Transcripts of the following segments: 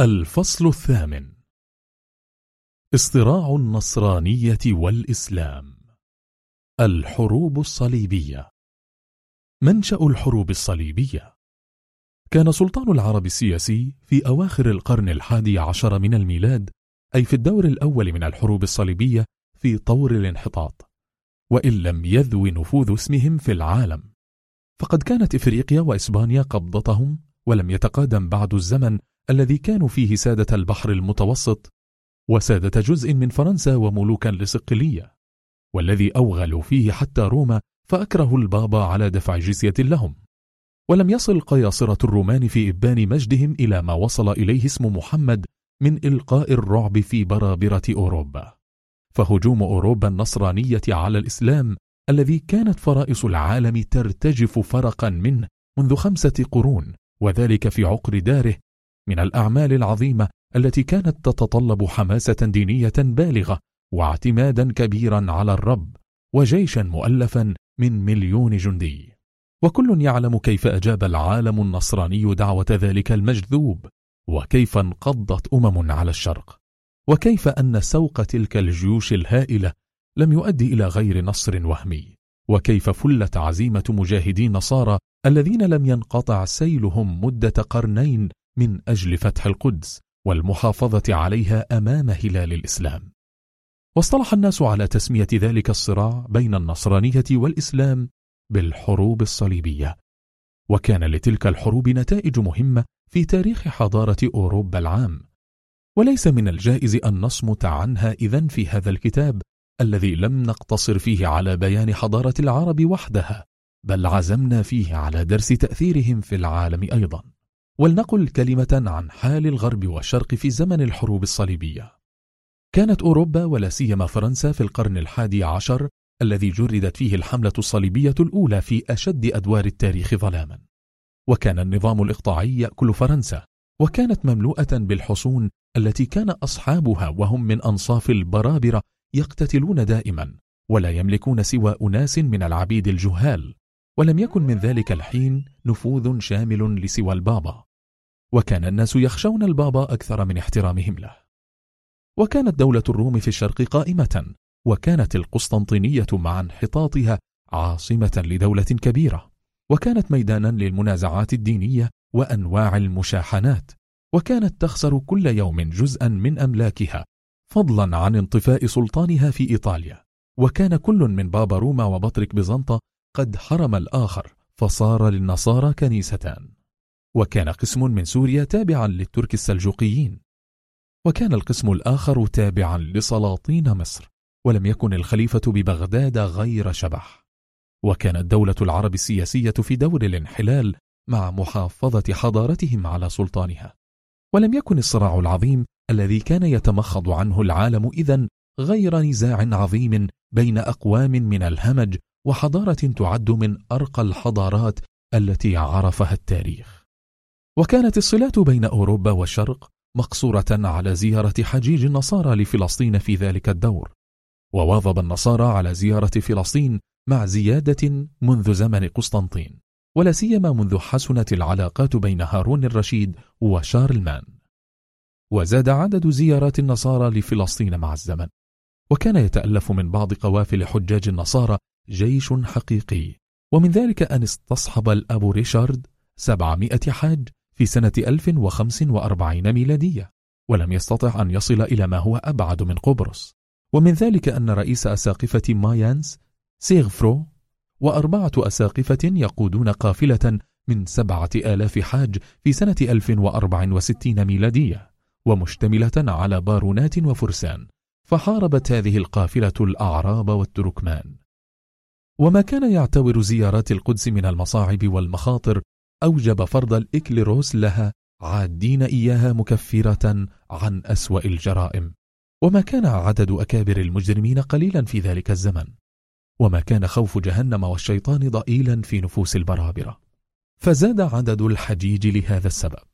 الفصل الثامن. اصطراع النصرانية والإسلام. الحروب الصليبية. منشأ الحروب الصليبية. كان سلطان العرب السياسي في أواخر القرن الحادي عشر من الميلاد أي في الدور الأول من الحروب الصليبية في طور الانحطاط. وإن لم يذو نفوذ اسمهم في العالم. فقد كانت إفريقيا وإسبانيا قبضتهم ولم يتقادم بعد الزمن الذي كانوا فيه سادة البحر المتوسط وسادة جزء من فرنسا وملوكا لصقلية والذي أوغلوا فيه حتى روما فأكرهوا البابا على دفع جزية لهم. ولم يصل قياصرة الرومان في إبان مجدهم إلى ما وصل إليه اسم محمد من إلقاء الرعب في برابرة أوروبا. فهجوم أوروبا النصرانية على الإسلام الذي كانت فرائص العالم ترتجف فرقا منه منذ خمسة قرون وذلك في عقر داره من الأعمال العظيمة التي كانت تتطلب حماسة دينية بالغة واعتمادا كبيرا على الرب وجيشا مؤلفا من مليون جندي. وكل يعلم كيف أجاب العالم النصراني دعوة ذلك المجذوب وكيف انقضت أمم على الشرق وكيف أن سوق تلك الجيوش الهائلة لم يؤدي إلى غير نصر وهمي وكيف فلت عزيمة مجاهدي نصارى الذين لم ينقطع سيلهم مدة قرنين من أجل فتح القدس والمحافظة عليها أمام هلال الإسلام. واصطلح الناس على تسمية ذلك الصراع بين النصرانية والإسلام بالحروب الصليبية. وكان لتلك الحروب نتائج مهمة في تاريخ حضارة أوروبا العام. وليس من الجائز أن نصمت عنها إذن في هذا الكتاب الذي لم نقتصر فيه على بيان حضارة العرب وحدها بل عزمنا فيه على درس تأثيرهم في العالم أيضا. ولنقل كلمة عن حال الغرب والشرق في زمن الحروب الصليبية. كانت أوروبا ولا سيما فرنسا في القرن الحادي عشر الذي جردت فيه الحملة الصليبية الأولى في أشد أدوار التاريخ ظلاما. وكان النظام الإقطاعي يأكل فرنسا وكانت مملوءة بالحصون التي كان أصحابها وهم من أنصاف البرابرة يقتتلون دائما ولا يملكون سوى أناس من العبيد الجهال. ولم يكن من ذلك الحين نفوذ شامل لسوى البابا. وكان الناس يخشون البابا أكثر من احترامهم له. وكانت دولة الروم في الشرق قائمة وكانت القسطنطينية مع انحطاطها عاصمة لدولة كبيرة. وكانت ميدانا للمنازعات الدينية وأنواع المشاحنات. وكانت تخسر كل يوم جزءا من أملاكها فضلا عن انطفاء سلطانها في إيطاليا. وكان كل من بابا روما وبطرك بيزنطة قد حرم الآخر فصار للنصارى كنيستان. وكان قسم من سوريا تابعا للترك السلجوقيين وكان القسم الآخر تابعا لسلاطين مصر ولم يكن الخليفة ببغداد غير شبح. وكانت دولة العرب السياسية في دور الانحلال مع محافظة حضارتهم على سلطانها. ولم يكن الصراع العظيم الذي كان يتمخض عنه العالم إذا غير نزاع عظيم بين أقوام من الهمج وحضارة تعد من أرقى الحضارات التي عرفها التاريخ. وكانت الصلات بين أوروبا والشرق مقصورة على زيارة حجيج النصارى لفلسطين في ذلك الدور وواظب النصارى على زيارة فلسطين مع زيادة منذ زمن قسطنطين ولا سيما منذ حسنت العلاقات بين هارون الرشيد وشارلمان. وزاد عدد زيارات النصارى لفلسطين مع الزمن وكان يتألف من بعض قوافل حجاج النصارى جيش حقيقي ومن ذلك أن استصحب الأب ريشارد 700 حاج في سنة 1045 ميلادية ولم يستطع أن يصل إلى ما هو أبعد من قبرص. ومن ذلك أن رئيس أساقفة مايانز سيغفرو وأربعة أساقفة يقودون قافلة من سبعة آلاف حاج في سنة 1064 ميلادية ومشتملة على بارونات وفرسان فحاربت هذه القافلة الأعراب والتركمان. وما كان يعتبر زيارات القدس من المصاعب والمخاطر أوجب فرض الإكليروس لها عادين إياها مكفرة عن أسوأ الجرائم. وما كان عدد أكابر المجرمين قليلا في ذلك الزمن. وما كان خوف جهنم والشيطان ضئيلا في نفوس البرابرة. فزاد عدد الحجيج لهذا السبب.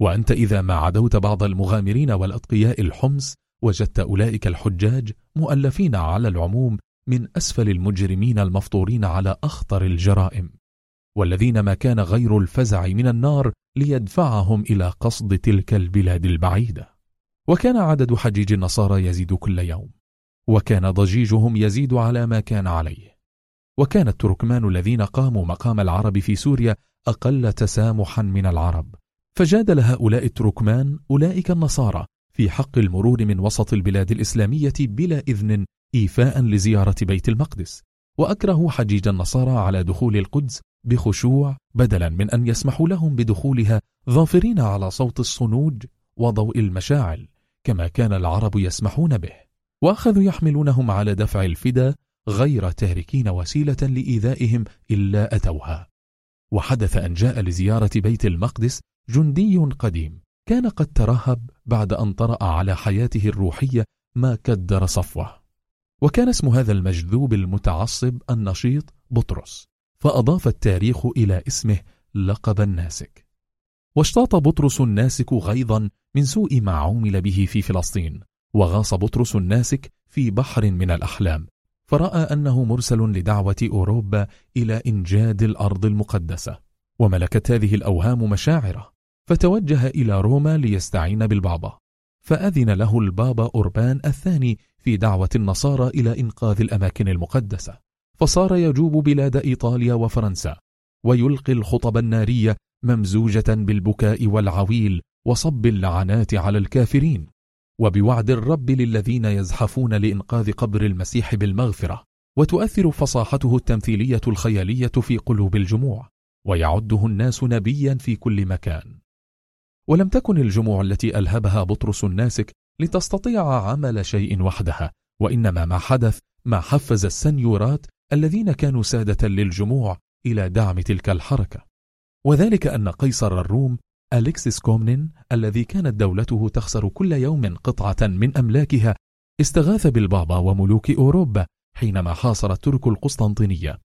وأنت إذا ما عدوت بعض المغامرين والأتقياء الحمص وجدت أولئك الحجاج مؤلفين على العموم من أسفل المجرمين المفطورين على أخطر الجرائم. والذين ما كان غير الفزع من النار ليدفعهم إلى قصد تلك البلاد البعيدة. وكان عدد حجيج النصارى يزيد كل يوم. وكان ضجيجهم يزيد على ما كان عليه. وكان التركمان الذين قاموا مقام العرب في سوريا أقل تسامحا من العرب. فجادل هؤلاء التركمان أولئك النصارى في حق المرور من وسط البلاد الإسلامية بلا إذن إيفاء لزيارة بيت المقدس. وأكرهوا حجيج النصارى على دخول القدس بخشوع بدلا من أن يسمحوا لهم بدخولها ظافرين على صوت الصنوج وضوء المشاعل كما كان العرب يسمحون به. وأخذوا يحملونهم على دفع الفدا غير تاركين وسيلة لإيذائهم إلا أتوها. وحدث أن جاء لزيارة بيت المقدس جندي قديم كان قد ترهب بعد أن طرأ على حياته الروحية ما كدر صفوه. وكان اسم هذا المجذوب المتعصب النشيط بطرس. فأضاف التاريخ إلى اسمه لقب الناسك. واشتاط بطرس الناسك غيظا من سوء ما عومل به في فلسطين وغاص بطرس الناسك في بحر من الأحلام فرأى أنه مرسل لدعوة أوروبا إلى إنجاد الأرض المقدسة وملكت هذه الأوهام مشاعره فتوجه إلى روما ليستعين بالبابا فأذن له البابا أوربان الثاني في دعوة النصارى إلى إنقاذ الأماكن المقدسة. فصار يجوب بلاد إيطاليا وفرنسا ويلقي الخطب النارية ممزوجة بالبكاء والعويل وصب اللعنات على الكافرين وبوعد الرب للذين يزحفون لإنقاذ قبر المسيح بالمغفرة وتؤثر فصاحته التمثيلية الخيالية في قلوب الجموع ويعده الناس نبيا في كل مكان. ولم تكن الجموع التي ألهبها بطرس الناسك لتستطيع عمل شيء وحدها وإنما ما حدث ما حفز السنيورات الذين كانوا سادة للجموع إلى دعم تلك الحركة. وذلك أن قيصر الروم أليكسيس كومنين الذي كانت دولته تخسر كل يوم قطعة من أملاكها استغاث بالبابا وملوك أوروبا حينما حاصر الترك القسطنطينية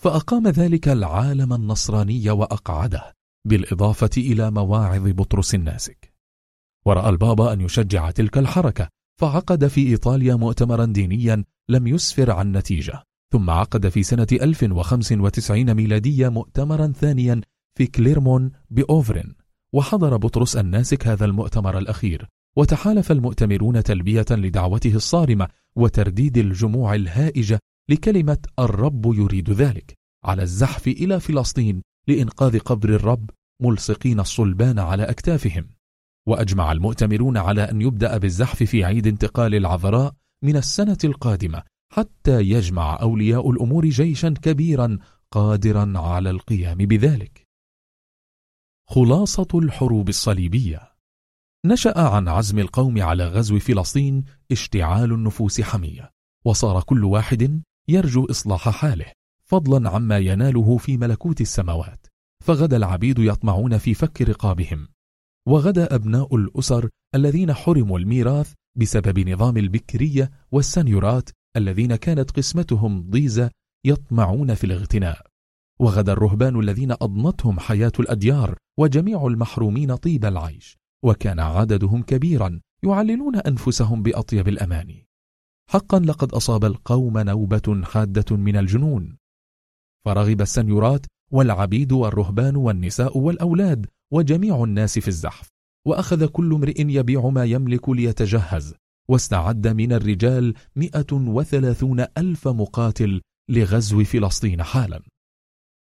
فأقام ذلك العالم النصراني وأقعده بالإضافة إلى مواعظ بطرس الناسك. ورأى البابا أن يشجع تلك الحركة فعقد في إيطاليا مؤتمرا دينيا لم يسفر عن نتيجة. ثم عقد في سنة 1095 ميلادية مؤتمرا ثانيا في كليرمون بأوفرين وحضر بطرس الناسك هذا المؤتمر الأخير وتحالف المؤتمرون تلبية لدعوته الصارمة وترديد الجموع الهائجة لكلمة الرب يريد ذلك على الزحف إلى فلسطين لإنقاذ قبر الرب ملصقين الصلبان على أكتافهم. وأجمع المؤتمرون على أن يبدأ بالزحف في عيد انتقال العذراء من السنة القادمة حتى يجمع أولياء الأمور جيشا كبيرا قادرا على القيام بذلك. خلاصة الحروب الصليبية. نشأ عن عزم القوم على غزو فلسطين اشتعال النفوس حمية وصار كل واحد يرجو إصلاح حاله فضلا عما يناله في ملكوت السماوات. فغدا العبيد يطمعون في فك رقابهم. وغدا أبناء الأسر الذين حرموا الميراث بسبب نظام البكرية والسنيورات الذين كانت قسمتهم ضيزة يطمعون في الاغتناء. وغدا الرهبان الذين أضنتهم حياة الأديار وجميع المحرومين طيب العيش وكان عددهم كبيرا يعللون أنفسهم بأطيب الأماني حقا لقد أصاب القوم نوبة حادة من الجنون. فرغب السنيورات والعبيد والرهبان والنساء والأولاد وجميع الناس في الزحف وأخذ كل امرئ يبيع ما يملك ليتجهز. واستعد من الرجال مئة وثلاثون ألف مقاتل لغزو فلسطين حالا.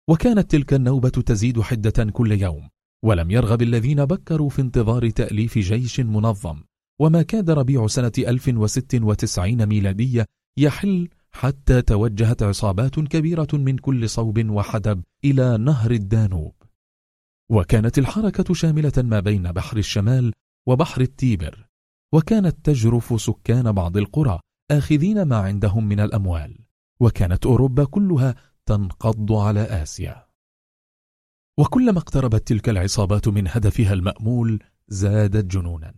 وكانت تلك النوبة تزيد حدة كل يوم ولم يرغب الذين بكروا في انتظار تأليف جيش منظم. وما كاد ربيع سنة 1096 ميلادية يحل حتى توجهت عصابات كبيرة من كل صوب وحدب إلى نهر الدانوب. وكانت الحركة شاملة ما بين بحر الشمال وبحر التيبر وكانت تجرف سكان بعض القرى آخذين ما عندهم من الأموال وكانت أوروبا كلها تنقض على آسيا. وكلما اقتربت تلك العصابات من هدفها المأمول زادت جنونا.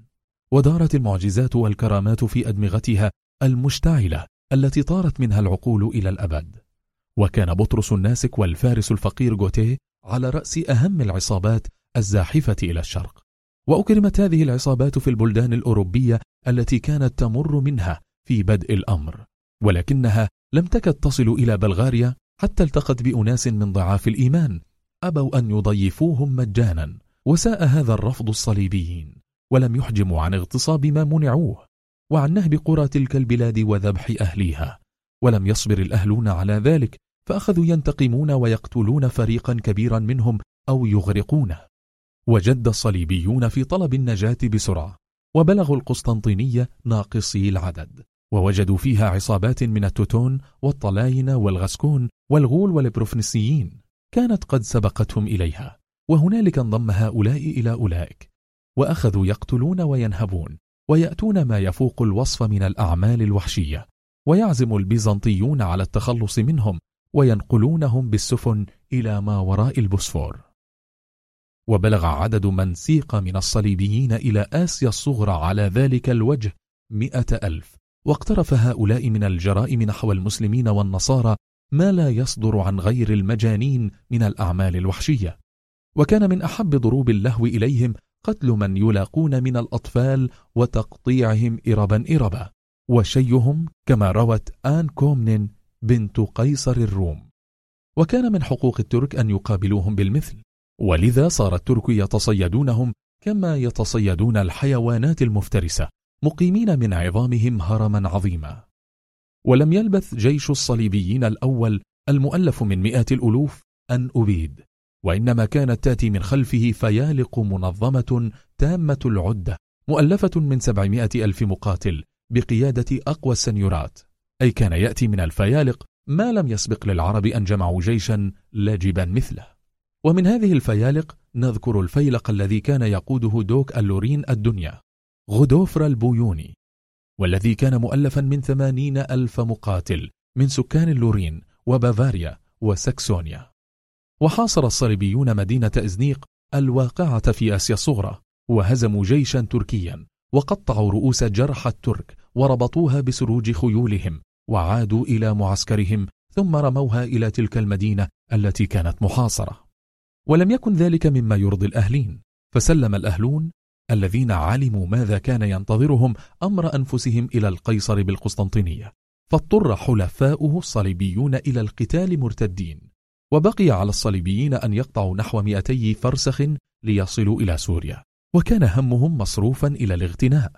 ودارت المعجزات والكرامات في أدمغتها المشتعلة التي طارت منها العقول إلى الأبد. وكان بطرس الناسك والفارس الفقير جوتيه على رأس أهم العصابات الزاحفة إلى الشرق. وأكرمت هذه العصابات في البلدان الأوروبية التي كانت تمر منها في بدء الأمر ولكنها لم تكد تصل إلى بلغاريا حتى التقت بأناس من ضعاف الإيمان أبوا أن يضيفوهم مجانا وساء هذا الرفض الصليبيين ولم يحجموا عن اغتصاب ما منعوه وعن نهب قرى تلك البلاد وذبح أهليها ولم يصبر الأهلون على ذلك فأخذوا ينتقمون ويقتلون فريقا كبيرا منهم أو يغرقونه. وجد الصليبيون في طلب النجاة بسرعة وبلغوا القسطنطينية ناقصي العدد ووجدوا فيها عصابات من التوتون والطلاينة والغسكون والغول والبروفنسيين كانت قد سبقتهم إليها وهنالك انضم هؤلاء إلى أولئك وأخذوا يقتلون وينهبون ويأتون ما يفوق الوصف من الأعمال الوحشية ويعزم البيزنطيون على التخلص منهم وينقلونهم بالسفن إلى ما وراء البوسفور. وبلغ عدد من سيق من الصليبيين إلى آسيا الصغرى على ذلك الوجه مئة ألف. واقترف هؤلاء من الجرائم نحو المسلمين والنصارى ما لا يصدر عن غير المجانين من الأعمال الوحشية. وكان من أحب ضروب اللهو إليهم قتل من يلاقون من الأطفال وتقطيعهم إربا إربا. وشيهم كما روت آن كومنين بنت قيصر الروم. وكان من حقوق الترك أن يقابلوهم بالمثل. ولذا صار الترك يتصيدونهم كما يتصيدون الحيوانات المفترسة مقيمين من عظامهم هرما عظيما. ولم يلبث جيش الصليبيين الأول المؤلف من مئات الألوف أن أبيد وإنما كانت تأتي من خلفه فيالق منظمة تامة العدة مؤلفة من سبعمائة ألف مقاتل بقيادة أقوى السنيورات. أي كان يأتي من الفيالق ما لم يسبق للعرب أن جمعوا جيشا لاجبا مثله. ومن هذه الفيالق نذكر الفيلق الذي كان يقوده دوك اللورين الدنيا غدوفر البويوني والذي كان مؤلفا من ثمانين ألف مقاتل من سكان اللورين وبافاريا وسكسونيا. وحاصر الصليبيون مدينة إزنيق الواقعة في آسيا الصغرى وهزموا جيشا تركيا وقطعوا رؤوس جرح الترك وربطوها بسروج خيولهم وعادوا إلى معسكرهم ثم رموها إلى تلك المدينة التي كانت محاصرة. ولم يكن ذلك مما يرضي الأهلين. فسلم الأهلون الذين علموا ماذا كان ينتظرهم أمر أنفسهم إلى القيصر بالقسطنطينية. فاضطر حلفاؤه الصليبيون إلى القتال مرتدين. وبقي على الصليبيين أن يقطعوا نحو مئتي فرسخ ليصلوا إلى سوريا. وكان همهم مصروفا إلى الاغتناء.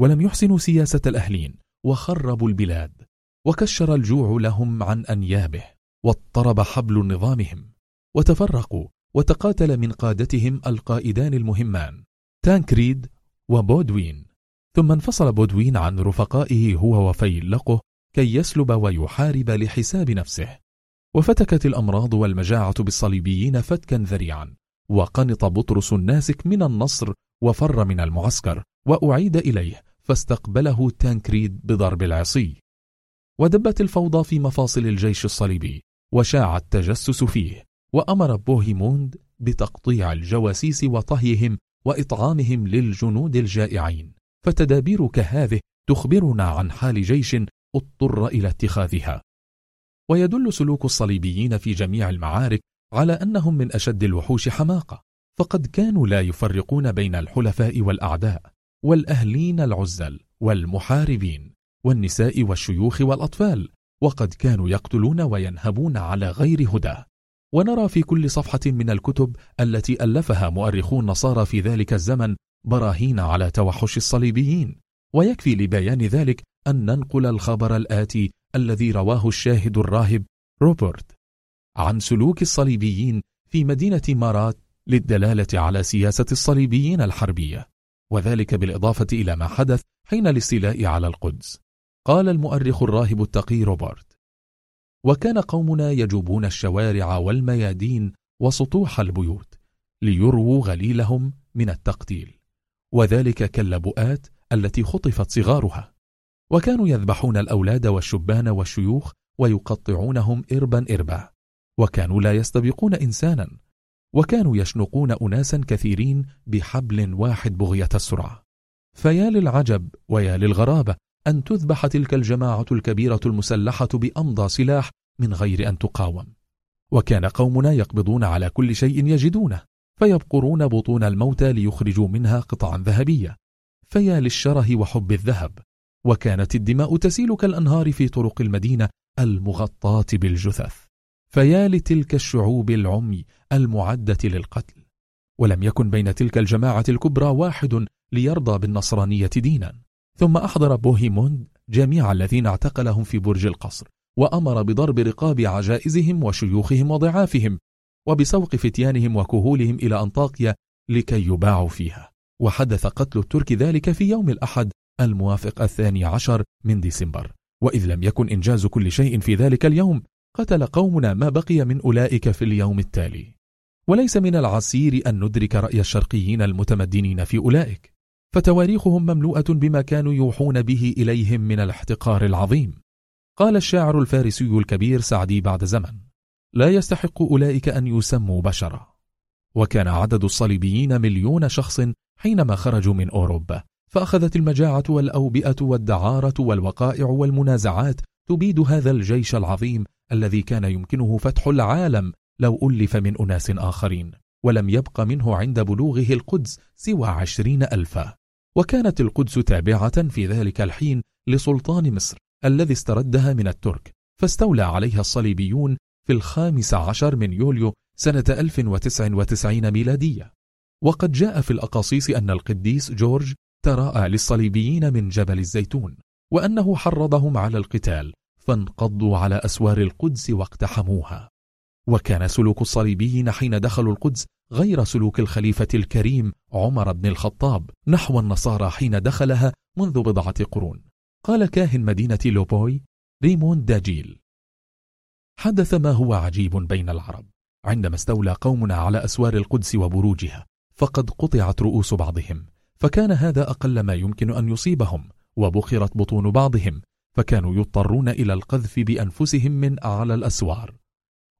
ولم يحسنوا سياسة الأهلين. وخربوا البلاد. وكشر الجوع لهم عن أنيابه. واضطرب حبل نظامهم. وتفرقوا. وتقاتل من قادتهم القائدان المهمان تانكريد وبودوين. ثم انفصل بودوين عن رفقائه هو وفيلقه كي يسلب ويحارب لحساب نفسه. وفتكت الأمراض والمجاعة بالصليبيين فتكا ذريعا وقنط بطرس الناسك من النصر وفر من المعسكر وأعيد إليه فاستقبله تانكريد بضرب العصي. ودبت الفوضى في مفاصل الجيش الصليبي وشاع التجسس فيه. وأمر بوهيموند بتقطيع الجواسيس وطهيهم وإطعامهم للجنود الجائعين. فتدابير كهذه تخبرنا عن حال جيش اضطر إلى اتخاذها. ويدل سلوك الصليبيين في جميع المعارك على أنهم من أشد الوحوش حماقة. فقد كانوا لا يفرقون بين الحلفاء والأعداء والأهلين العزل والمحاربين والنساء والشيوخ والأطفال وقد كانوا يقتلون وينهبون على غير هدى. ونرى في كل صفحة من الكتب التي ألفها مؤرخو النصارى في ذلك الزمن براهين على توحش الصليبيين. ويكفي لبيان ذلك أن ننقل الخبر الآتي الذي رواه الشاهد الراهب روبرت عن سلوك الصليبيين في مدينة مارات للدلالة على سياسة الصليبيين الحربية. وذلك بالإضافة إلى ما حدث حين الاستيلاء على القدس. قال المؤرخ الراهب التقي روبرت وكان قومنا يجوبون الشوارع والميادين وسطوح البيوت ليرووا غليلهم من التقتيل وذلك كاللبؤات التي خطفت صغارها. وكانوا يذبحون الأولاد والشبان والشيوخ ويقطعونهم إربا إربا وكانوا لا يستبقون إنسانا وكانوا يشنقون أناسا كثيرين بحبل واحد بغية السرعة. فيا للعجب ويا للغرابة أن تذبح تلك الجماعة الكبيرة المسلحة بأمضى سلاح من غير أن تقاوم. وكان قومنا يقبضون على كل شيء يجدونه فيبقرون بطون الموتى ليخرجوا منها قطعا ذهبية. فيا للشره وحب الذهب. وكانت الدماء تسيل كالأنهار في طرق المدينة المغطاة بالجثث. فيا لتلك الشعوب العمي المعدة للقتل. ولم يكن بين تلك الجماعة الكبرى واحد ليرضى بالنصرانية دينا. ثم أحضر بوهيموند جميع الذين اعتقلهم في برج القصر وأمر بضرب رقاب عجائزهم وشيوخهم وضعافهم وبسوق فتيانهم وكهولهم إلى أنطاكيا لكي يباعوا فيها. وحدث قتل الترك ذلك في يوم الأحد الموافق الثاني عشر من ديسمبر. وإذ لم يكن إنجاز كل شيء في ذلك اليوم قتل قومنا ما بقي من أولئك في اليوم التالي. وليس من العسير أن ندرك رأي الشرقيين المتمدنين في أولئك. فتواريخهم مملوءة بما كانوا يوحون به إليهم من الاحتقار العظيم. قال الشاعر الفارسي الكبير سعدي بعد زمن لا يستحق أولئك أن يسموا بشرا. وكان عدد الصليبيين مليون شخص حينما خرجوا من أوروبا فأخذت المجاعة والأوبئة والدعارة والوقائع والمنازعات تبيد هذا الجيش العظيم الذي كان يمكنه فتح العالم لو ألف من أناس آخرين ولم يبق منه عند بلوغه القدس سوى عشرين ألفا. وكانت القدس تابعة في ذلك الحين لسلطان مصر الذي استردها من الترك فاستولى عليها الصليبيون في الخامس عشر من يوليو سنة 1099 ميلادية. وقد جاء في الأقاصيص أن القديس جورج تراءى للصليبيين من جبل الزيتون وأنه حرضهم على القتال فانقضوا على أسوار القدس واقتحموها. وكان سلوك الصليبيين حين دخلوا القدس غير سلوك الخليفة الكريم عمر بن الخطاب نحو النصارى حين دخلها منذ بضعة قرون. قال كاهن مدينة لوبوي ريمون داجيل حدث ما هو عجيب بين العرب. عندما استولى قومنا على أسوار القدس وبروجها فقد قطعت رؤوس بعضهم فكان هذا أقل ما يمكن أن يصيبهم وبخرت بطون بعضهم فكانوا يضطرون إلى القذف بأنفسهم من أعلى الأسوار.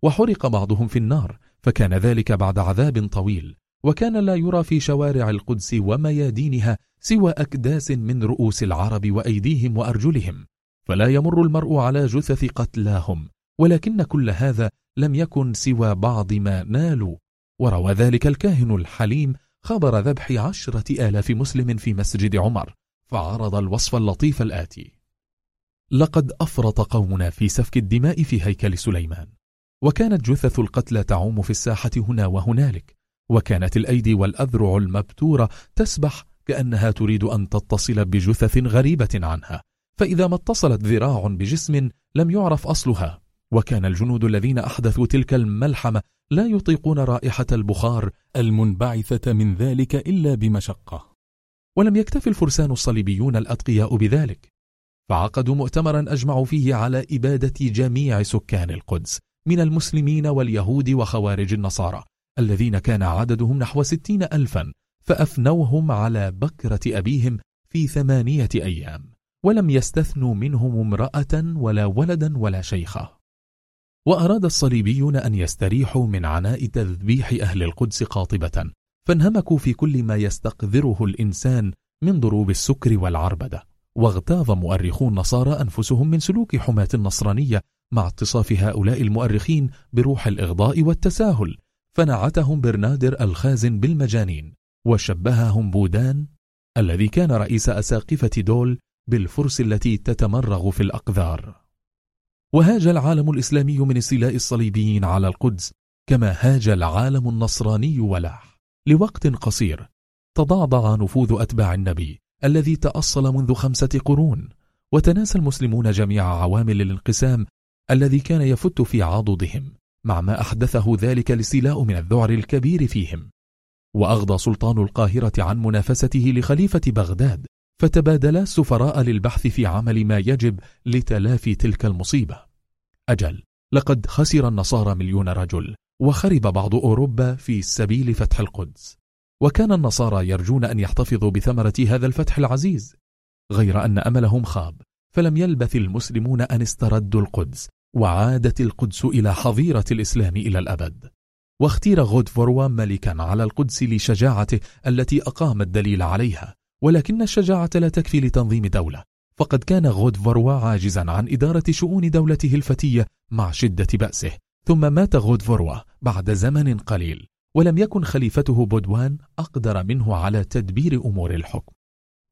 وحرق بعضهم في النار فكان ذلك بعد عذاب طويل. وكان لا يرى في شوارع القدس وميادينها سوى أكداس من رؤوس العرب وأيديهم وأرجلهم. فلا يمر المرء على جثث قتلاهم ولكن كل هذا لم يكن سوى بعض ما نالوا. وروى ذلك الكاهن الحليم خبر ذبح عشرة آلاف مسلم في مسجد عمر فعرض الوصف اللطيف الآتي لقد أفرط قومنا في سفك الدماء في هيكل سليمان. وكانت جثث القتلى تعوم في الساحة هنا وهنالك وكانت الأيدي والأذرع المبتورة تسبح كأنها تريد أن تتصل بجثث غريبة عنها. فإذا ما اتصلت ذراع بجسم لم يعرف أصلها. وكان الجنود الذين أحدثوا تلك الملحمة لا يطيقون رائحة البخار المنبعثة من ذلك إلا بمشقة. ولم يكتف الفرسان الصليبيون الأتقياء بذلك. فعقدوا مؤتمرا أجمعوا فيه على إبادة جميع سكان القدس. من المسلمين واليهود وخوارج النصارى الذين كان عددهم نحو ستين ألفا فأفنوهم على بكرة أبيهم في ثمانية أيام ولم يستثنوا منهم امرأة ولا ولدا ولا شيخا وأراد الصليبيون أن يستريحوا من عناء تذبيح أهل القدس قاطبة فانهمكوا في كل ما يستقذره الإنسان من ضروب السكر والعربدة. واغتاظ مؤرخو النصارى أنفسهم من سلوك حماة النصرانية مع اتصاف هؤلاء المؤرخين بروح الإغضاء والتساهل. فنعتهم برنادر الخازن بالمجانين وشبههم بودان الذي كان رئيس أساقفة دول بالفرس التي تتمرغ في الأقذار. وهاج العالم الإسلامي من استيلاء الصليبيين على القدس كما هاج العالم النصراني ولاح. لوقت قصير تضعضع نفوذ أتباع النبي الذي تأصل منذ خمسة قرون وتناسى المسلمون جميع عوامل الانقسام الذي كان يفت في عضدهم مع ما أحدثه ذلك الاستيلاء من الذعر الكبير فيهم. وأغضى سلطان القاهرة عن منافسته لخليفة بغداد فتبادلا السفراء للبحث في عمل ما يجب لتلافي تلك المصيبة. أجل لقد خسر النصارى مليون رجل وخرب بعض أوروبا في سبيل فتح القدس. وكان النصارى يرجون أن يحتفظوا بثمرة هذا الفتح العزيز. غير أن أملهم خاب فلم يلبث المسلمون أن استردوا القدس وعادت القدس إلى حظيرة الإسلام إلى الأبد. واختير غودفوروا ملكا على القدس لشجاعته التي أقام الدليل عليها ولكن الشجاعة لا تكفي لتنظيم دولة. فقد كان غودفوروا عاجزا عن إدارة شؤون دولته الفتية مع شدة بأسه. ثم مات غودفوروا بعد زمن قليل ولم يكن خليفته بودوان أقدر منه على تدبير أمور الحكم.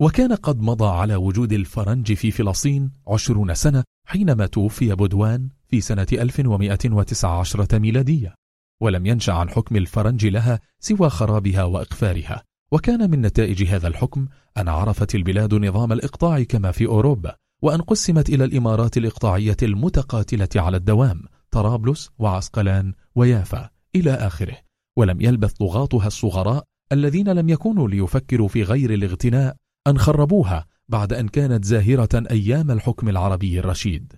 وكان قد مضى على وجود الفرنج في فلسطين عشرون سنة حينما توفي بودوان في سنة 1119 ميلادية. ولم ينشأ عن حكم الفرنج لها سوى خرابها وإقفارها. وكان من نتائج هذا الحكم أن عرفت البلاد نظام الإقطاع كما في أوروبا وأن قسمت إلى الإمارات الإقطاعية المتقاتلة على الدوام طرابلس وعسقلان ويافا إلى آخره. ولم يلبث طغاتها الصغراء الذين لم يكونوا ليفكروا في غير الاغتناء أن خربوها بعد أن كانت زاهرة أيام الحكم العربي الرشيد.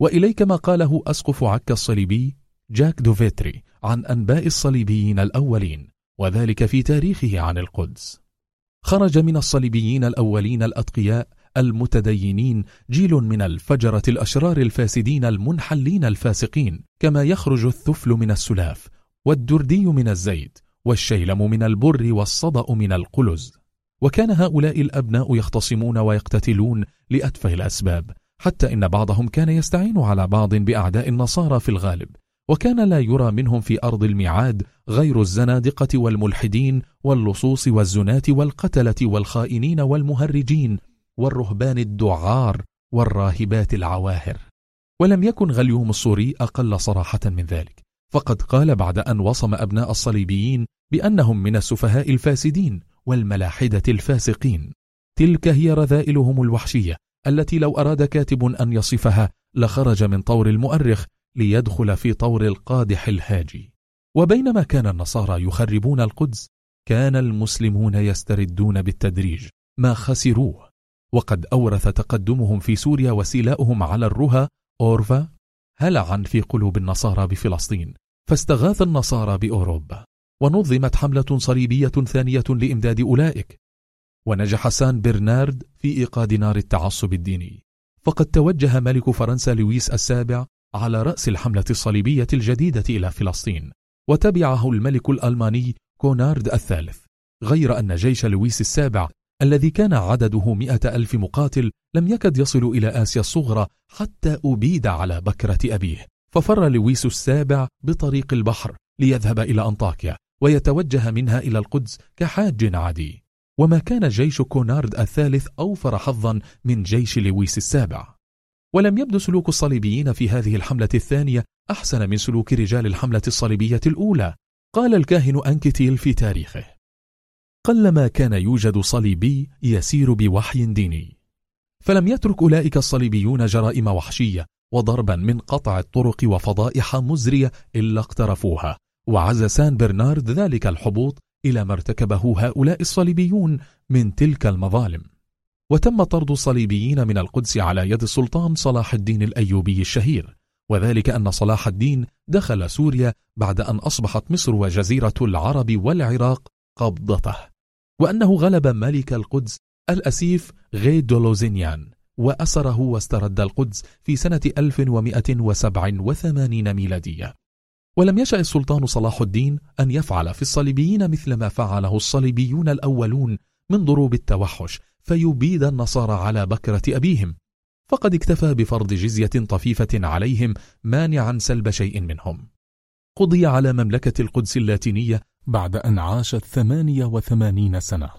وإليك ما قاله أسقف عكا الصليبي جاك دوفيتري عن أنباء الصليبيين الأولين وذلك في تاريخه عن القدس. خرج من الصليبيين الأولين الأتقياء المتدينين جيل من الفجرة الأشرار الفاسدين المنحلين الفاسقين كما يخرج الثفل من السلاف والدردي من الزيت والشيلم من البر والصدأ من القلز. وكان هؤلاء الأبناء يختصمون ويقتتلون لأتفه الأسباب حتى إن بعضهم كان يستعين على بعض بأعداء النصارى في الغالب وكان لا يرى منهم في أرض الميعاد غير الزنادقة والملحدين واللصوص والزناة والقتلة والخائنين والمهرجين والرهبان الدعار والراهبات العواهر. ولم يكن غليوم الصوري أقل صراحة من ذلك فقد قال بعد أن وصم أبناء الصليبيين بأنهم من السفهاء الفاسدين والملاحدة الفاسقين. تلك هي رذائلهم الوحشية التي لو أراد كاتب أن يصفها لخرج من طور المؤرخ ليدخل في طور القادح الهاجي. وبينما كان النصارى يخربون القدس كان المسلمون يستردون بالتدريج ما خسروه. وقد أورث تقدمهم في سوريا وسيلاؤهم على الرها أورفا هلعا في قلوب النصارى بفلسطين فاستغاث النصارى بأوروبا. ونظمت حملة صليبية ثانية لإمداد أولئك. ونجح سان برنارد في إيقاد نار التعصب الديني. فقد توجه ملك فرنسا لويس السابع على رأس الحملة الصليبية الجديدة إلى فلسطين وتبعه الملك الألماني كونارد الثالث. غير أن جيش لويس السابع الذي كان عدده مئة ألف مقاتل لم يكد يصل إلى آسيا الصغرى حتى أبيد على بكرة أبيه ففر لويس السابع بطريق البحر ليذهب إلى أنطاكيا. ويتوجه منها إلى القدس كحاج عادي. وما كان جيش كونارد الثالث أوفر حظا من جيش لويس السابع. ولم يبدو سلوك الصليبيين في هذه الحملة الثانية أحسن من سلوك رجال الحملة الصليبية الأولى قال الكاهن أنكتيل في تاريخه. قلما كان يوجد صليبي يسير بوحي ديني. فلم يترك أولئك الصليبيون جرائم وحشية وضربا من قطع الطرق وفضائح مزرية إلا اقترفوها. وعز سان برنارد ذلك الحبوط إلى ما ارتكبه هؤلاء الصليبيون من تلك المظالم. وتم طرد الصليبيين من القدس على يد السلطان صلاح الدين الأيوبي الشهير وذلك أن صلاح الدين دخل سوريا بعد أن أصبحت مصر وجزيرة العرب والعراق قبضته وأنه غلب ملك القدس الأسيف غي دولوزينيان وأسره واسترد القدس في سنة 1187 ميلادية. ولم يشأ السلطان صلاح الدين أن يفعل في الصليبيين مثل ما فعله الصليبيون الأولون من ضروب التوحش فيبيد النصارى على بكرة أبيهم. فقد اكتفى بفرض جزية طفيفة عليهم مانعا سلب شيء منهم. قضي على مملكة القدس اللاتينية بعد أن عاشت ثمانية وثمانين سنة.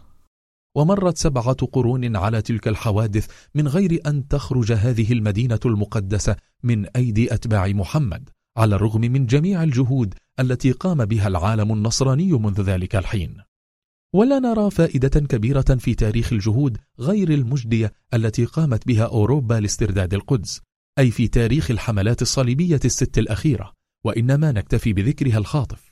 ومرت سبعة قرون على تلك الحوادث من غير أن تخرج هذه المدينة المقدسة من أيدي أتباع محمد. على الرغم من جميع الجهود التي قام بها العالم النصراني منذ ذلك الحين. ولا نرى فائدة كبيرة في تاريخ الجهود غير المجدية التي قامت بها أوروبا لاسترداد القدس أي في تاريخ الحملات الصليبية الست الأخيرة وإنما نكتفي بذكرها الخاطف.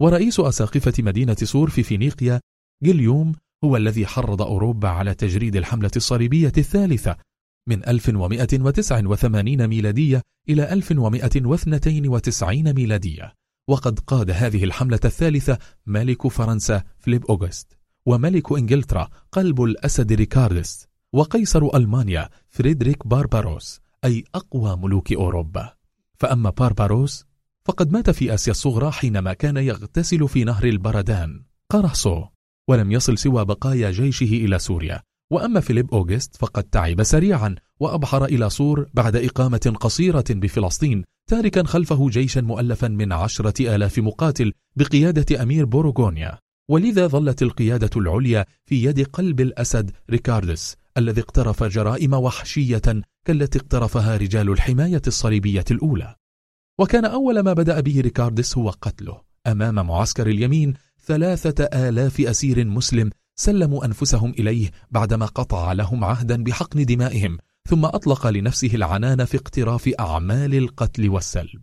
ورئيس أساقفة مدينة صور في فينيقيا جيليوم هو الذي حرض أوروبا على تجريد الحملة الصليبية الثالثة من 1189 ميلادية إلى 1192 ميلادية. وقد قاد هذه الحملة الثالثة ملك فرنسا فليب أوغست وملك إنجلترا قلب الأسد ريكاردس وقيصر ألمانيا فريدريك بارباروس أي أقوى ملوك أوروبا. فأما بارباروس فقد مات في آسيا الصغرى حينما كان يغتسل في نهر البردان قرصو ولم يصل سوى بقايا جيشه إلى سوريا. وأما فيليب أوغست فقد تعب سريعا وأبحر إلى صور بعد إقامة قصيرة بفلسطين تاركا خلفه جيشا مؤلفا من عشرة آلاف مقاتل بقيادة أمير بوروغونيا. ولذا ظلت القيادة العليا في يد قلب الأسد ريكاردس الذي اقترف جرائم وحشية كالتي اقترفها رجال الحماية الصليبية الأولى. وكان أول ما بدأ به ريكاردس هو قتله أمام معسكر اليمين ثلاثة آلاف أسير مسلم سلموا أنفسهم إليه بعدما قطع لهم عهدا بحقن دمائهم ثم أطلق لنفسه العنان في اقتراف أعمال القتل والسلب.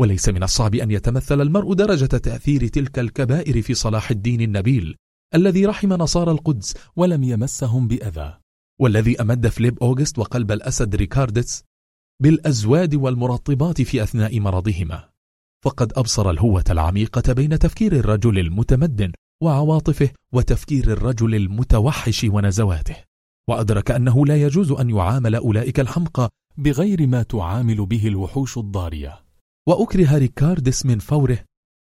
وليس من الصعب أن يتمثل المرء درجة تأثير تلك الكبائر في صلاح الدين النبيل الذي رحم نصارى القدس ولم يمسهم بأذى. والذي أمد فليب أوغست وقلب الأسد ريكاردتس بالأزواد والمرطبات في أثناء مرضهما. فقد أبصر الهوة العميقة بين تفكير الرجل المتمدن وعواطفه وتفكير الرجل المتوحش ونزواته. وأدرك أنه لا يجوز أن يعامل أولئك الحمقى بغير ما تعامل به الوحوش الضارية. وأكره ريكاردس من فوره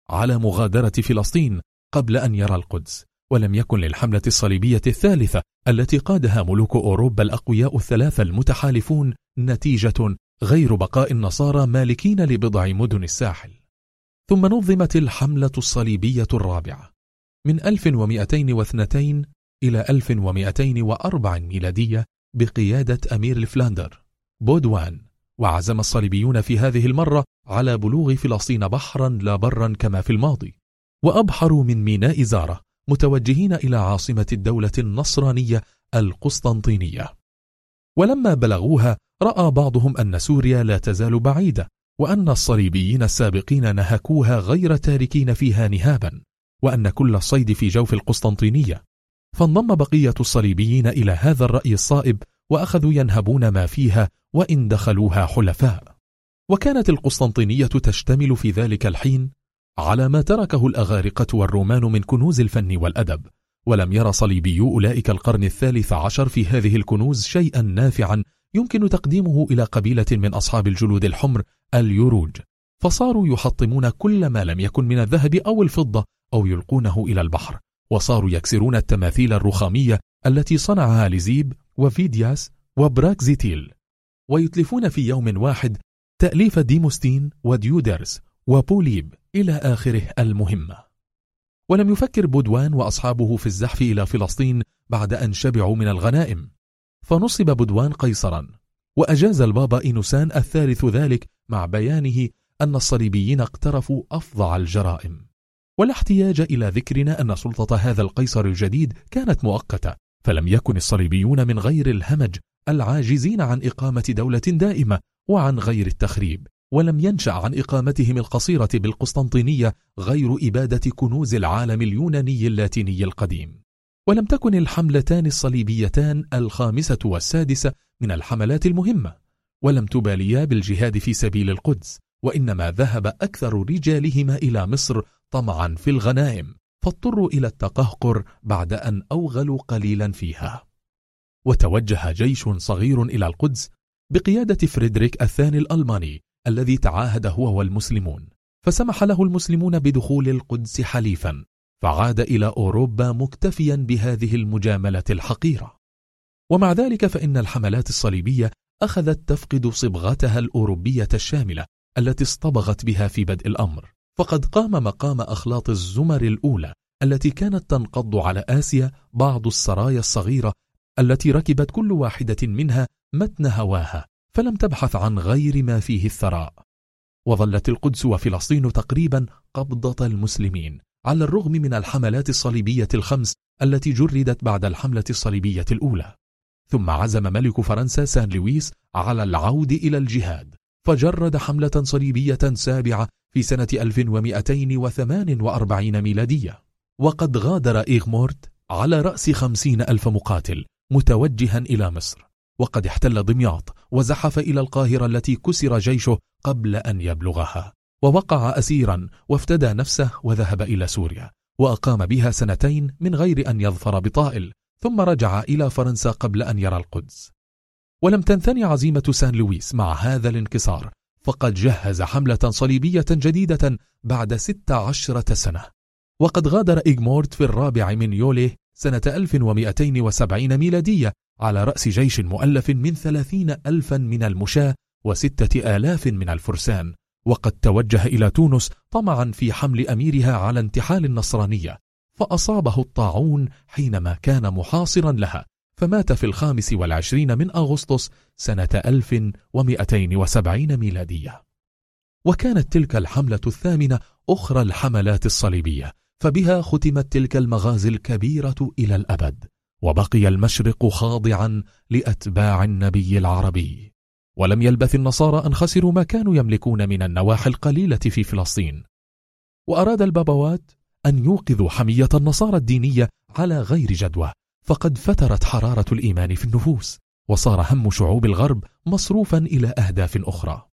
على مغادرة فلسطين قبل أن يرى القدس ولم يكن للحملة الصليبية الثالثة التي قادها ملوك أوروبا الأقوياء الثلاثة المتحالفون نتيجة غير بقاء النصارى مالكين لبضع مدن الساحل. ثم نظمت الحملة الصليبية الرابعة. من 1202 إلى 1204 ميلادية بقيادة أمير الفلاندر بودوان. وعزم الصليبيون في هذه المرة على بلوغ فلسطين بحرا لا برا كما في الماضي. وأبحروا من ميناء زارة متوجهين إلى عاصمة الدولة النصرانية القسطنطينية. ولما بلغوها رأى بعضهم أن سوريا لا تزال بعيدة وأن الصليبيين السابقين نهكوها غير تاركين فيها نهابا. وأن كل الصيد في جوف القسطنطينية. فانضم بقية الصليبيين إلى هذا الرأي الصائب وأخذوا ينهبون ما فيها وإن دخلوها حلفاء. وكانت القسطنطينية تشتمل في ذلك الحين على ما تركه الأغارقة والرومان من كنوز الفن والأدب ولم ير صليبيو أولئك القرن الثالث عشر في هذه الكنوز شيئا نافعا يمكن تقديمه إلى قبيلة من أصحاب الجلود الحمر اليروج فصاروا يحطمون كل ما لم يكن من الذهب أو الفضة أو يلقونه إلى البحر وصاروا يكسرون التماثيل الرخامية التي صنعها لزيب وفيدياس وبراكزيتيل. ويتلفون في يوم واحد تأليف ديموستين وديودرز وبوليب إلى آخره المهمة ولم يفكر بودوان وأصحابه في الزحف إلى فلسطين بعد أن شبعوا من الغنائم. فنصب بودوان قيصرا وأجاز البابا إنوسان الثالث ذلك مع بيانه أن الصليبيين اقترفوا أفظع الجرائم. ولا احتياج إلى ذكرنا أن سلطة هذا القيصر الجديد كانت مؤقتة فلم يكن الصليبيون من غير الهمج العاجزين عن إقامة دولة دائمة وعن غير التخريب ولم ينشأ عن إقامتهم القصيرة بالقسطنطينية غير إبادة كنوز العالم اليوناني اللاتيني القديم. ولم تكن الحملتان الصليبيتان الخامسة والسادسة من الحملات المهمة ولم تباليا بالجهاد في سبيل القدس. وإنما ذهب أكثر رجالهما إلى مصر طمعا في الغنائم فاضطروا إلى التقهقر بعد أن أوغلوا قليلا فيها. وتوجه جيش صغير إلى القدس بقيادة فريدريك الثاني الألماني الذي تعاهد هو والمسلمون فسمح له المسلمون بدخول القدس حليفا فعاد إلى أوروبا مكتفيا بهذه المجاملة الحقيرة. ومع ذلك فإن الحملات الصليبية أخذت تفقد صبغتها الأوروبية الشاملة التي اصطبغت بها في بدء الأمر. فقد قام مقام أخلاط الزمر الأولى التي كانت تنقض على آسيا بعض السرايا الصغيرة التي ركبت كل واحدة منها متن هواها فلم تبحث عن غير ما فيه الثراء. وظلت القدس وفلسطين تقريبا قبضة المسلمين على الرغم من الحملات الصليبية الخمس التي جردت بعد الحملة الصليبية الأولى. ثم عزم ملك فرنسا سان لويس على العود إلى الجهاد. فجرد حملة صليبية سابعة في سنة 1248 ميلادية. وقد غادر إيغمورت على رأس خمسين ألف مقاتل متوجها إلى مصر. وقد احتل دمياط وزحف إلى القاهرة التي كسر جيشه قبل أن يبلغها. ووقع أسيرا وافتدى نفسه وذهب إلى سوريا. وأقام بها سنتين من غير أن يظفر بطائل. ثم رجع إلى فرنسا قبل أن يرى القدس. ولم تنثني عزيمة سان لويس مع هذا الانكسار فقد جهز حملة صليبية جديدة بعد ست عشرة سنة. وقد غادر إيغمورت في الرابع من يوليه سنة 1270 ميلادية على رأس جيش مؤلف من ثلاثين ألفا من المشاة وستة آلاف من الفرسان. وقد توجه إلى تونس طمعا في حمل أميرها على انتحال النصرانية فأصابه الطاعون حينما كان محاصرا لها. فمات في الخامس والعشرين من أغسطس سنة 1270 ميلادية. وكانت تلك الحملة الثامنة أخرى الحملات الصليبية فبها ختمت تلك المغازي الكبيرة إلى الأبد وبقي المشرق خاضعا لأتباع النبي العربي. ولم يلبث النصارى أن خسروا ما كانوا يملكون من النواحي القليلة في فلسطين. وأراد البابوات أن يوقظوا حمية النصارى الدينية على غير جدوى فقد فترت حرارة الإيمان في النفوس وصار هم شعوب الغرب مصروفا إلى أهداف أخرى.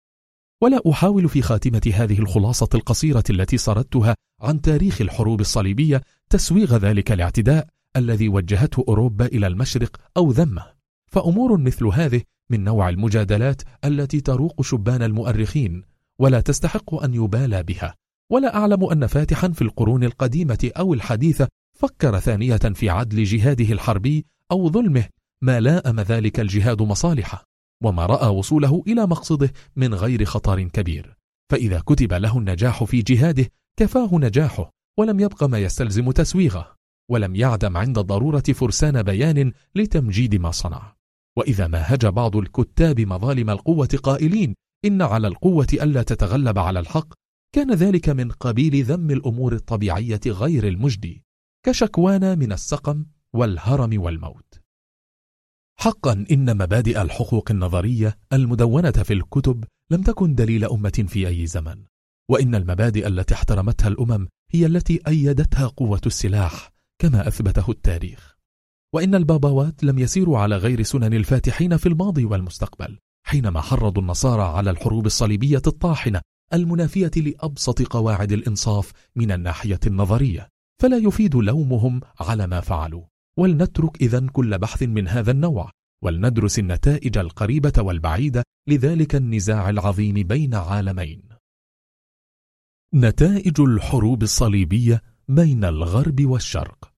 ولا أحاول في خاتمة هذه الخلاصة القصيرة التي سردتها عن تاريخ الحروب الصليبية تسويغ ذلك الاعتداء الذي وجهته أوروبا إلى المشرق أو ذمة. فأمور مثل هذه من نوع المجادلات التي تروق شبان المؤرخين ولا تستحق أن يبالى بها. ولا أعلم أن فاتحا في القرون القديمة أو الحديثة فكر ثانية في عدل جهاده الحربي أو ظلمه ما لائم ذلك الجهاد مصالحه وما رأى وصوله إلى مقصده من غير خطر كبير. فإذا كتب له النجاح في جهاده كفاه نجاحه ولم يبق ما يستلزم تسويغه ولم يعدم عند الضرورة فرسان بيان لتمجيد ما صنع. وإذا ما هج بعض الكتاب مظالم القوة قائلين إن على القوة ألا تتغلب على الحق كان ذلك من قبيل ذم الأمور الطبيعية غير المجدي. كشكوانا من السقم والهرم والموت. حقا إن مبادئ الحقوق النظرية المدونة في الكتب لم تكن دليل أمة في أي زمن وإن المبادئ التي احترمتها الأمم هي التي أيدتها قوة السلاح كما أثبته التاريخ. وإن البابوات لم يسيروا على غير سنن الفاتحين في الماضي والمستقبل حينما حرضوا النصارى على الحروب الصليبية الطاحنة المنافية لأبسط قواعد الإنصاف من الناحية النظرية. فلا يفيد لومهم على ما فعلوا. ولنترك إذن كل بحث من هذا النوع. ولندرس النتائج القريبة والبعيدة لذلك النزاع العظيم بين عالمين. نتائج الحروب الصليبية بين الغرب والشرق.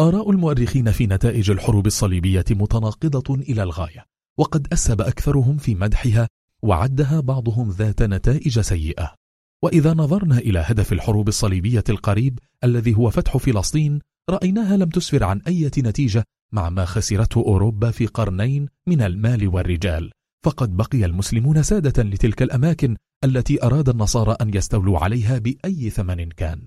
آراء المؤرخين في نتائج الحروب الصليبية متناقضة إلى الغاية وقد أسهب أكثرهم في مدحها وعدها بعضهم ذات نتائج سيئة. وإذا نظرنا إلى هدف الحروب الصليبية القريب الذي هو فتح فلسطين رأيناها لم تسفر عن أي نتيجة مع ما خسرته أوروبا في قرنين من المال والرجال. فقد بقي المسلمون سادة لتلك الأماكن التي أراد النصارى أن يستولوا عليها بأي ثمن كان.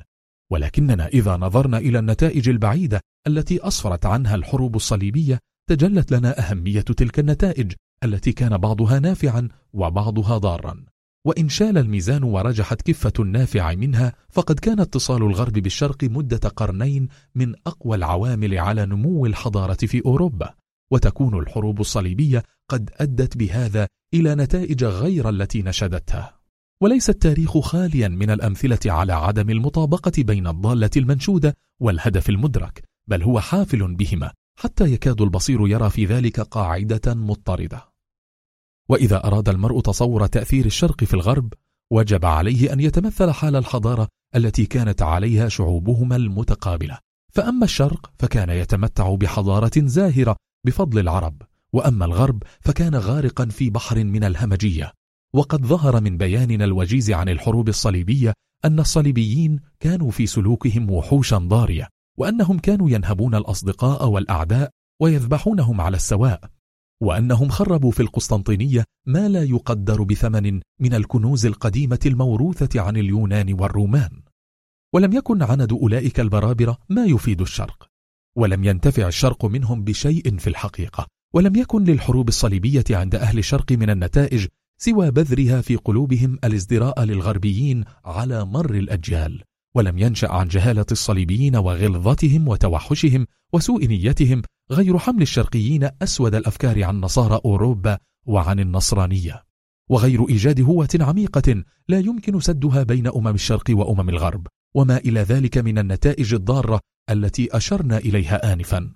ولكننا إذا نظرنا إلى النتائج البعيدة التي أسفرت عنها الحروب الصليبية تجلت لنا أهمية تلك النتائج التي كان بعضها نافعا وبعضها ضارا. وإن شال الميزان ورجحت كفة النافع منها فقد كان اتصال الغرب بالشرق مدة قرنين من أقوى العوامل على نمو الحضارة في أوروبا. وتكون الحروب الصليبية قد أدت بهذا إلى نتائج غير التي نشدتها. وليس التاريخ خاليا من الأمثلة على عدم المطابقة بين الضالة المنشودة والهدف المدرك بل هو حافل بهما حتى يكاد البصير يرى في ذلك قاعدة مضطردة. وإذا أراد المرء تصور تأثير الشرق في الغرب وجب عليه أن يتمثل حال الحضارة التي كانت عليها شعوبهما المتقابلة. فأما الشرق فكان يتمتع بحضارة زاهرة بفضل العرب وأما الغرب فكان غارقا في بحر من الهمجية. وقد ظهر من بياننا الوجيز عن الحروب الصليبية أن الصليبيين كانوا في سلوكهم وحوشا ضارية وأنهم كانوا ينهبون الأصدقاء والأعداء ويذبحونهم على السواء. وأنهم خربوا في القسطنطينية ما لا يقدر بثمن من الكنوز القديمة الموروثة عن اليونان والرومان. ولم يكن عند أولئك البرابرة ما يفيد الشرق ولم ينتفع الشرق منهم بشيء في الحقيقة ولم يكن للحروب الصليبية عند أهل الشرق من النتائج سوى بذرها في قلوبهم الازدراء للغربيين على مر الأجيال ولم ينشأ عن جهالة الصليبيين وغلظتهم وتوحشهم وسوء نيتهم غير حمل الشرقيين أسود الأفكار عن نصارى أوروبا وعن النصرانية. وغير إيجاد هوة عميقة لا يمكن سدها بين أمم الشرق وأمم الغرب وما إلى ذلك من النتائج الضارة التي أشرنا إليها آنفا.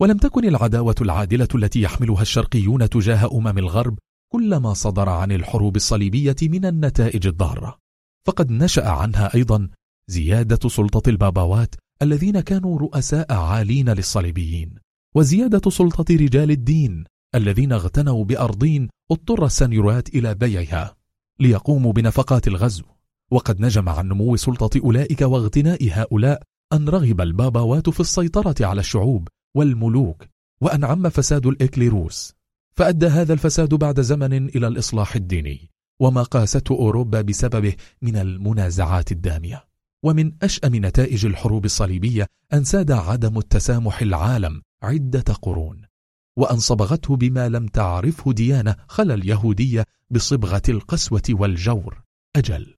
ولم تكن العداوة العادلة التي يحملها الشرقيون تجاه أمم الغرب كل ما صدر عن الحروب الصليبية من النتائج الضارة. فقد نشأ عنها أيضا زيادة سلطة الباباوات الذين كانوا رؤساء عالين للصليبيين. وزيادة سلطة رجال الدين الذين اغتنوا بأرضين اضطر السنيورات إلى بيعها ليقوموا بنفقات الغزو. وقد نجم عن نمو سلطة أولئك واغتناء هؤلاء أن رغب الباباوات في السيطرة على الشعوب والملوك وأن عم فساد الإكليروس فأدى هذا الفساد بعد زمن إلى الإصلاح الديني. وما قاسته أوروبا بسببه من المنازعات الدامية. ومن أشأم نتائج الحروب الصليبية أن ساد عدم التسامح العالم عدة قرون وأن صبغته بما لم تعرفه ديانة خلى اليهودية بصبغة القسوة والجور. أجل.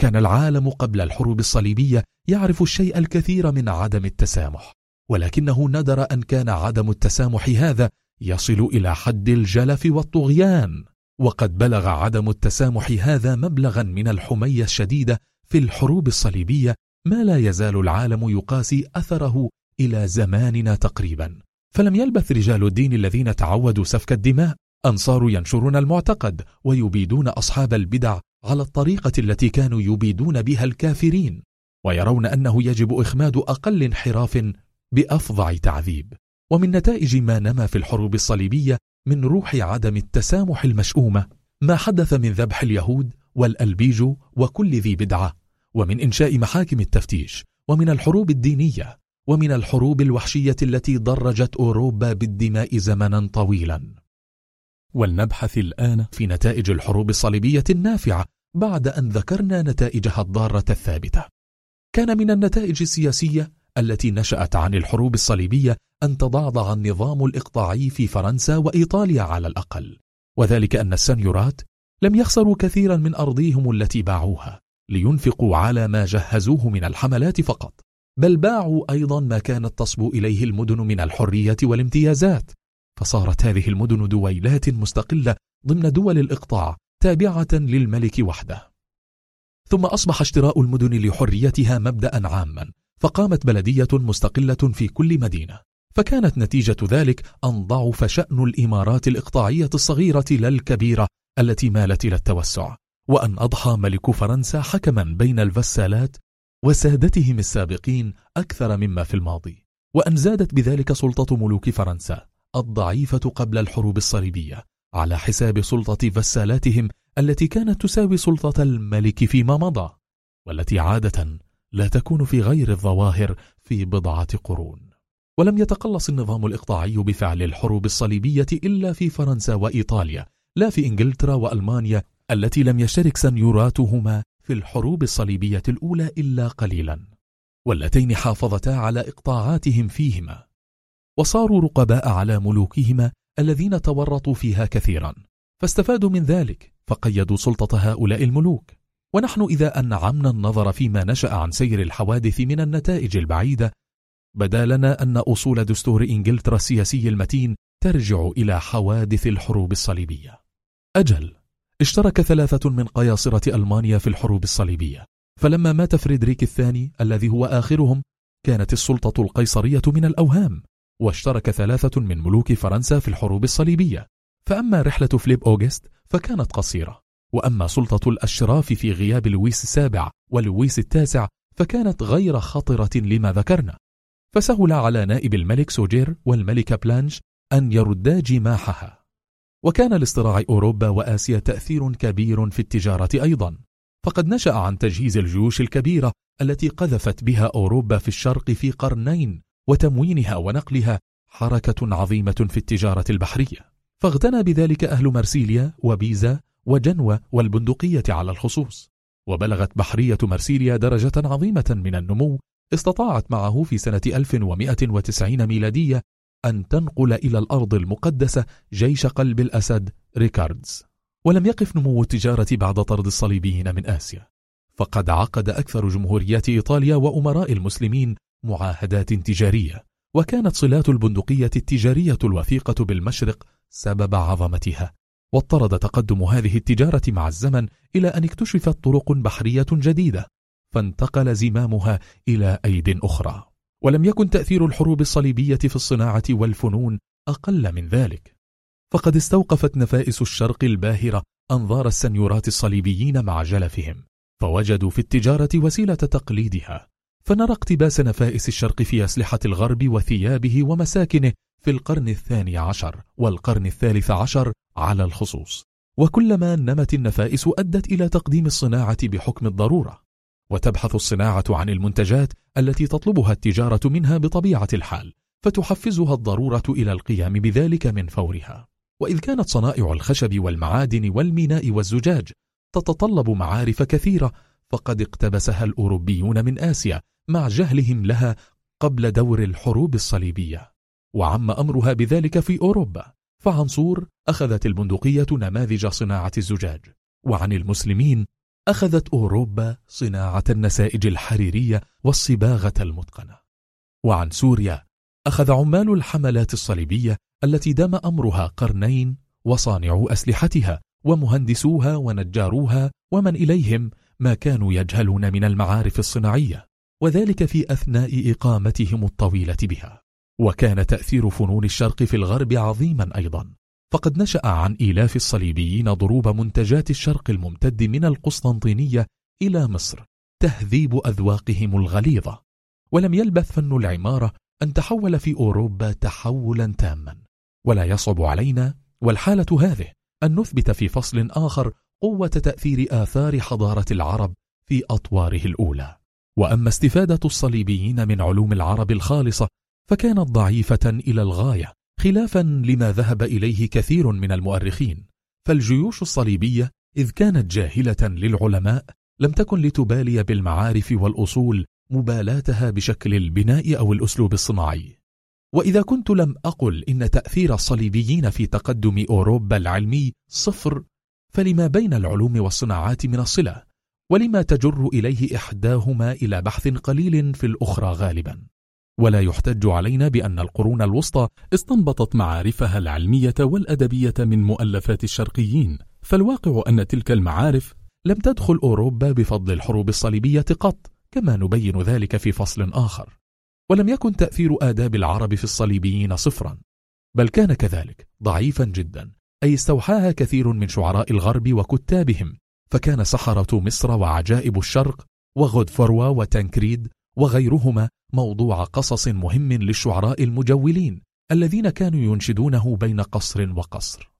كان العالم قبل الحروب الصليبية يعرف الشيء الكثير من عدم التسامح ولكنه ندر أن كان عدم التسامح هذا يصل إلى حد الجلف والطغيان. وقد بلغ عدم التسامح هذا مبلغا من الحمية الشديدة في الحروب الصليبية ما لا يزال العالم يقاسي أثره إلى زماننا تقريبا. فلم يلبث رجال الدين الذين تعودوا سفك الدماء أن صاروا ينشرون المعتقد ويبيدون أصحاب البدع على الطريقة التي كانوا يبيدون بها الكافرين ويرون أنه يجب إخماد أقل انحراف بأفظع تعذيب. ومن نتائج ما نما في الحروب الصليبية من روح عدم التسامح المشؤومة ما حدث من ذبح اليهود والألبيج وكل ذي بدعة ومن إنشاء محاكم التفتيش ومن الحروب الدينية. ومن الحروب الوحشية التي ضرجت أوروبا بالدماء زمنا طويلا. ولنبحث الآن في نتائج الحروب الصليبية النافعة بعد أن ذكرنا نتائجها الضارة الثابتة. كان من النتائج السياسية التي نشأت عن الحروب الصليبية أن تضعضع النظام الإقطاعي في فرنسا وإيطاليا على الأقل. وذلك أن السنيورات لم يخسروا كثيرا من أرضيهم التي باعوها لينفقوا على ما جهزوه من الحملات فقط. بل باعوا أيضا ما كانت تصبو إليه المدن من الحرية والامتيازات. فصارت هذه المدن دويلات مستقلة ضمن دول الإقطاع تابعة للملك وحده. ثم أصبح اشتراء المدن لحريتها مبدأ عاما فقامت بلدية مستقلة في كل مدينة. فكانت نتيجة ذلك أن ضعف شأن الإمارات الإقطاعية الصغيرة لا الكبيرة التي مالت إلى التوسع وأن أضحى ملك فرنسا حكما بين الفسالات وسادتهم السابقين أكثر مما في الماضي وأن زادت بذلك سلطة ملوك فرنسا الضعيفة قبل الحروب الصليبية على حساب سلطة فسالاتهم التي كانت تساوي سلطة الملك فيما مضى والتي عادة لا تكون في غير الظواهر في بضعة قرون. ولم يتقلص النظام الإقطاعي بفعل الحروب الصليبية إلا في فرنسا وإيطاليا لا في إنجلترا وألمانيا التي لم يشترك سنيوراتهما في الحروب الصليبية الأولى إلا قليلا واللتين حافظتا على إقطاعاتهم فيهما وصاروا رقباء على ملوكهما الذين تورطوا فيها كثيرا فاستفادوا من ذلك فقيدوا سلطة هؤلاء الملوك. ونحن إذا أنعمنا النظر فيما نشأ عن سير الحوادث من النتائج البعيدة بدا لنا أن أصول دستور إنجلترا السياسي المتين ترجع إلى حوادث الحروب الصليبية. أجل. اشترك ثلاثة من قياصرة ألمانيا في الحروب الصليبية. فلما مات فريدريك الثاني الذي هو آخرهم كانت السلطة القيصرية من الأوهام واشترك ثلاثة من ملوك فرنسا في الحروب الصليبية. فأما رحلة فليب أوغست فكانت قصيرة. وأما سلطة الأشراف في غياب لويس السابع ولويس التاسع فكانت غير خطرة لما ذكرنا. فسهل على نائب الملك سوجير والملكة بلانش أن يردا جماحها. وكان لاصطراع أوروبا وآسيا تأثير كبير في التجارة أيضا. فقد نشأ عن تجهيز الجيوش الكبيرة التي قذفت بها أوروبا في الشرق في قرنين وتموينها ونقلها حركة عظيمة في التجارة البحرية. فاغتنى بذلك أهل مرسيليا وبيزا وجنوة والبندقية على الخصوص. وبلغت بحرية مرسيليا درجة عظيمة من النمو. استطاعت معه في سنة 1190 ميلادية أن تنقل إلى الأرض المقدسة جيش قلب الأسد ريكاردز. ولم يقف نمو التجارة بعد طرد الصليبيين من آسيا. فقد عقد أكثر جمهوريات إيطاليا وأمراء المسلمين معاهدات تجارية. وكانت صلات البندقية التجارية الوثيقة بالمشرق سبب عظمتها. واضطرد تقدم هذه التجارة مع الزمن إلى أن اكتشفت طرق بحرية جديدة. فانتقل زمامها إلى أيد أخرى. ولم يكن تأثير الحروب الصليبية في الصناعة والفنون أقل من ذلك. فقد استوقفت نفائس الشرق الباهرة أنظار السنيورات الصليبيين مع جلفهم فوجدوا في التجارة وسيلة تقليدها. فنرى اقتباس نفائس الشرق في أسلحة الغرب وثيابه ومساكنه في القرن الثاني عشر والقرن الثالث عشر على الخصوص. وكلما نمت النفائس أدت إلى تقديم الصناعة بحكم الضرورة. وتبحث الصناعة عن المنتجات التي تطلبها التجارة منها بطبيعة الحال فتحفزها الضرورة إلى القيام بذلك من فورها. وإذ كانت صنائع الخشب والمعادن والميناء والزجاج تتطلب معارف كثيرة فقد اقتبسها الأوروبيون من آسيا مع جهلهم لها قبل دور الحروب الصليبية. وعم أمرها بذلك في أوروبا فعنصور أخذت البندقية نماذج صناعة الزجاج. وعن المسلمين أخذت أوروبا صناعة النسائج الحريرية والصباغة المتقنة. وعن سوريا أخذ عمال الحملات الصليبية التي دام أمرها قرنين وصانعو أسلحتها ومهندسوها ونجاروها ومن إليهم ما كانوا يجهلون من المعارف الصناعية وذلك في أثناء إقامتهم الطويلة بها. وكان تأثير فنون الشرق في الغرب عظيما أيضا. فقد نشأ عن إيلاف الصليبيين ضروب منتجات الشرق الممتد من القسطنطينية إلى مصر تهذيب أذواقهم الغليظة. ولم يلبث فن العمارة أن تحول في أوروبا تحولا تاما. ولا يصعب علينا والحالة هذه أن نثبت في فصل آخر قوة تأثير آثار حضارة العرب في أطواره الأولى. وأما استفادة الصليبيين من علوم العرب الخالصة فكانت ضعيفة إلى الغاية. خلافا لما ذهب إليه كثير من المؤرخين فالجيوش الصليبية إذ كانت جاهلة للعلماء لم تكن لتبالي بالمعارف والأصول مبالاتها بشكل البناء أو الأسلوب الصناعي. وإذا كنت لم أقل إن تأثير الصليبيين في تقدم أوروبا العلمي صفر فلما بين العلوم والصناعات من الصلة؟ ولما تجر إليه إحداهما إلى بحث قليل في الأخرى غالبا؟ ولا يحتج علينا بأن القرون الوسطى استنبطت معارفها العلمية والأدبية من مؤلفات الشرقيين. فالواقع أن تلك المعارف لم تدخل أوروبا بفضل الحروب الصليبية قط كما نبين ذلك في فصل آخر. ولم يكن تأثير آداب العرب في الصليبيين صفرا بل كان كذلك ضعيفا جدا أي استوحاها كثير من شعراء الغرب وكتابهم. فكان سحرة مصر وعجائب الشرق وغودفروا وتنكريد وغيرهما موضوع قصص مهم للشعراء المجولين الذين كانوا ينشدونه بين قصر وقصر.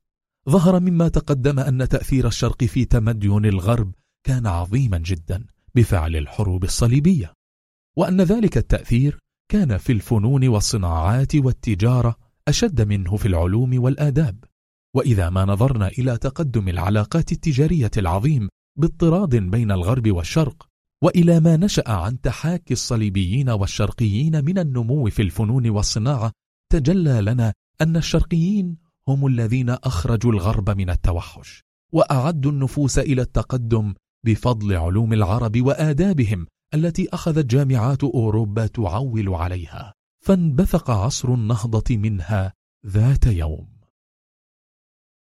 ظهر مما تقدم أن تأثير الشرق في تمدن الغرب كان عظيما جدا بفعل الحروب الصليبية وأن ذلك التأثير كان في الفنون والصناعات والتجارة أشد منه في العلوم والآداب. وإذا ما نظرنا إلى تقدم العلاقات التجارية العظيم باضطراد بين الغرب والشرق وإلى ما نشأ عن تحاكي الصليبيين والشرقيين من النمو في الفنون والصناعة تجلى لنا أن الشرقيين هم الذين أخرجوا الغرب من التوحش وأعدوا النفوس إلى التقدم بفضل علوم العرب وآدابهم التي أخذت جامعات أوروبا تعول عليها. فانبثق عصر النهضة منها ذات يوم.